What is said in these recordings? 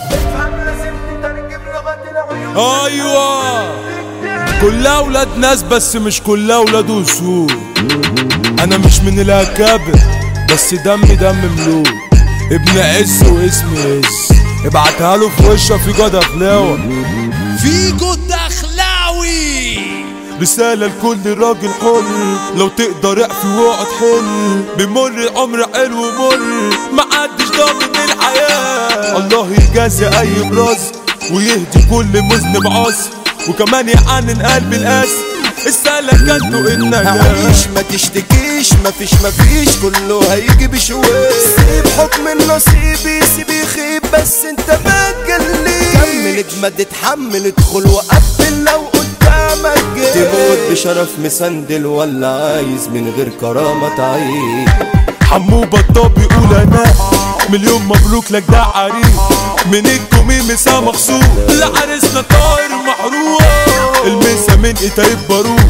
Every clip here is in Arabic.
افهم لازم تترجم لغة العيون أيوه. كلها ولاد ناس بس مش كلها ولاد وسود أنا مش من الأكابر بس دمي دم ملوك. ابن عز واسمي عز. ابعتها له في وشه في جدع خلاوه فيجو الدخلاوي رسالة لكل راجل حر. لو تقدر اعفي واقعد حل بمر عمر حلو ومر. محدش ضامن الحياة. الله يجازي أي براز ويهدي كل مذنب عاصي وكمان يحنن قلب القاس السلكة انك عيش ما تشتكيش مفيش مفيش كله هيجي بشويش. سيب حكم النصيب يسيب يخيب بس أنت ما تجليش كمل اجمد اتحمل ادخل وقبل لو قدامك جيش تموت بشرف مسندل ولا عايز من غير كرامة تعيش حمو بطاب بيقول أنا مليون مبروك لك ده عريس. من الكميم مخصوص. لعرسنا طاير محروق. المسا من ايتايب باروق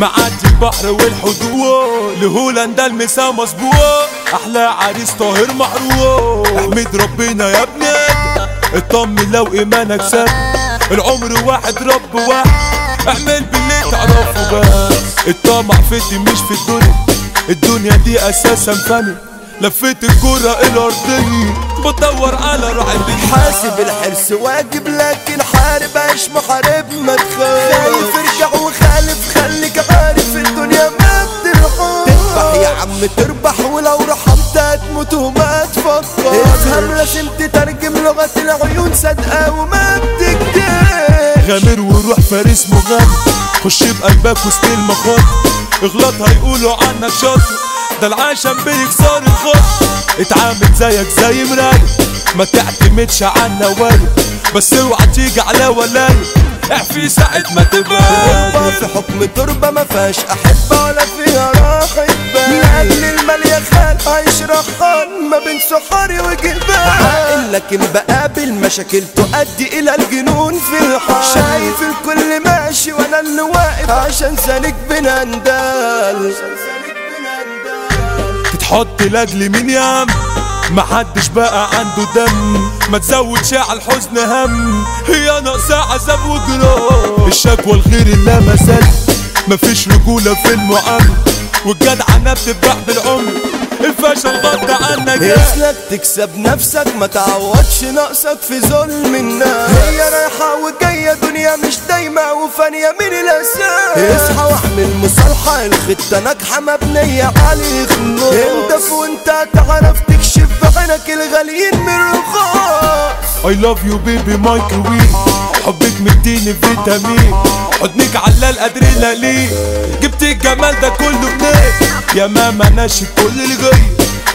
معدي البحر والحدود. لهولندا المسا مسبوق أحلى عريس طاهر محروق. أحمد ربنا يا ابني. اطمن لو إيمانك سد. العمر واحد رب واحد. اعمل باللي تعرفه بس. الطمع فتي مش في الدنيا. الدنيا دي أساسا فني لفيت الكرة الارضية بدور على راعي حاسب الحرص واجب لكن حارب عيش محارب ما تخاف خايف ارجع وخالف خليك عارف الدنيا ما بترحم تذبح يا عم تربح ولو رحمت هتموت وما تفكر. افهم لازم تترجم لغة العيون صادقة وما بتكدب غامر وروح فارس مغامر. خش بقلبك وسط المخاطر. اغلط هيقولوا عنك شاطر. ده العشم بيكسر الخط اتعامل زيك زي مراية ما تعتمدش على النوايا بس اوعى تيجي على ولاية اعفي ساعة ما تبان. تربة في حكم تربة ما فيهاش أحبة ولا فيها راحة بال لأجل المال يا خال عايش رخان ما بين سحاري وجبال. عاقل لكن بقابل مشاكل تؤدي إلى الجنون في الحال. شايف الكل ماشي وأنا اللي واقف عشان سالك بنندال. تتحط لاجل مين يا عم محدش بقى عنده دم. ما تزودش على الحزن هم. هي ناقصة عذاب وجراح الشكوى الغير اللي مسال مفيش رجولة في المعاملة والجدعنة بتتباع بالعمر. الفشل غطى عنك. اسلك تكسب نفسك ما تعوضش نقصك في ظلم الناس. هي رايحة وجاية دنيا مش دايمة وفانية من الأساس. اصحى واعمل مصالحة الخطة ناجحة مبنية على خنوق انت وانت هتعرف تكشف بعينك الغاليين من الرخاص I love you baby مايكروويف حبك مديني فيتامين. حضنك على الأدرينالين. جبت الجمال ده كله منين؟ يا ماما ناشد كل جاي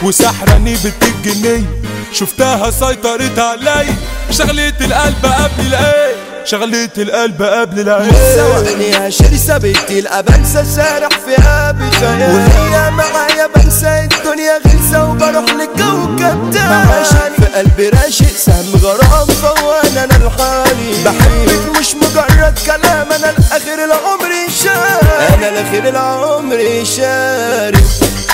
وسحراني بنت الجنيه شفتها سيطرت علي. شغلت القلب قبل العين شغلت القلب قبل العين ثوانيها شرسة بنتي الأب. أنسى سارح فيها بخيال وهي معايا بنسى الدنيا غلسة وبروح لكوكب تاني. عشان في قلبي راشق سهم غرام فوان أنا لحالي. بحبك. مش مجرد كلام أنا لآخر العمر شاري. أنا لآخر العمر شاري.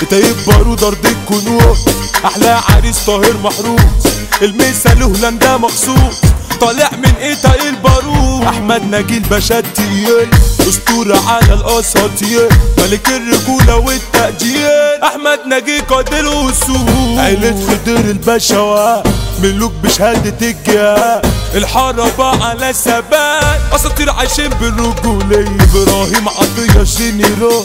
بتايب بارود ارض الكنوز. أحلى عريس طاهر محروس. الميسا لهولندا مخصوص. طالع من إيه البارود. أحمد نجيل باشا التقيل أسطورة على الأساطير. ملك الرجولة والتقدير أحمد نجيل قائد الاسود عيلة خضر الباشا ملوك بشهادة الجهاد الحربة على ثبات أساطير عايشين بالرجولية إبراهيم عطية جنرال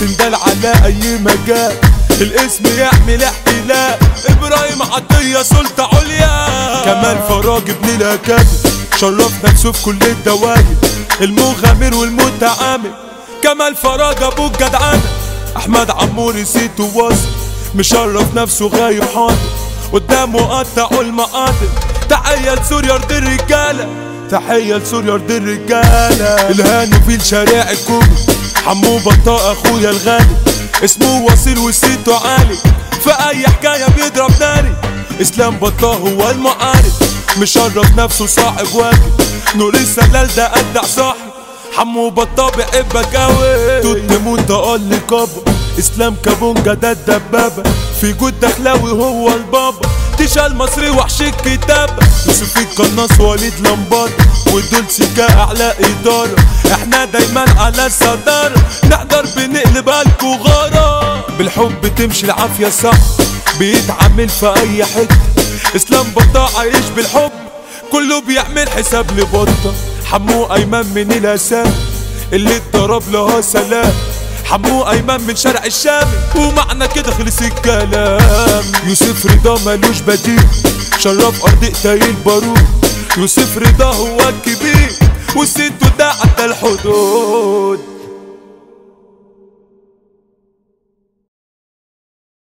سندال على أي مجال. الاسم يعمل احتلال. إبراهيم عطية سلطة عليا. كمال فراج ابن الأكابر. شرف نفسه في كل الدواير المغامر والمتعامل. كمال فراج أبو الجدعانة أحمد عمور نسيته واصل مشرف نفسه غايب حاضر. قدامه قطعوا المقاطر تحية لسوريا ارض الرجالة. تحية لسوريا ارض الرجالة. الهاني في الشارع الكوبي حمو بطاء أخويا الغالي. اسمه وصيل وسيته عالي. في أي حكاية بيضرب ناري. إسلام بطاء هو المعارف. مشرف نفسه صاحب واجب. نور السلال ده ابدع صاحب. حمو بطاء بيحبك اوي توت موت أقل كابا إسلام كابونجا ده الدبابة في جود دخلاوي هو البابا تيشا المصري وحش الكتاب. يوسف القناص وليد لمبار. ودول سكة أعلى إدارة. إحنا دايما على الصدارة. نحضر بنقلب الكو غارة بالحب تمشي العافية صح. بيتعامل في أي حتة. إسلام بطة عايش بالحب. كله بيعمل حساب لبطة. حمو أيمن من الاسام اللي اتضرب لها سلام. حمو أيمن من شارع الشام. ومعنى كده خلص الكلام. يوسف رضا ملوش بديل. شرف أرض قتايل البارود يوسف رضا هو الكبير. والست ده عدى الحدود.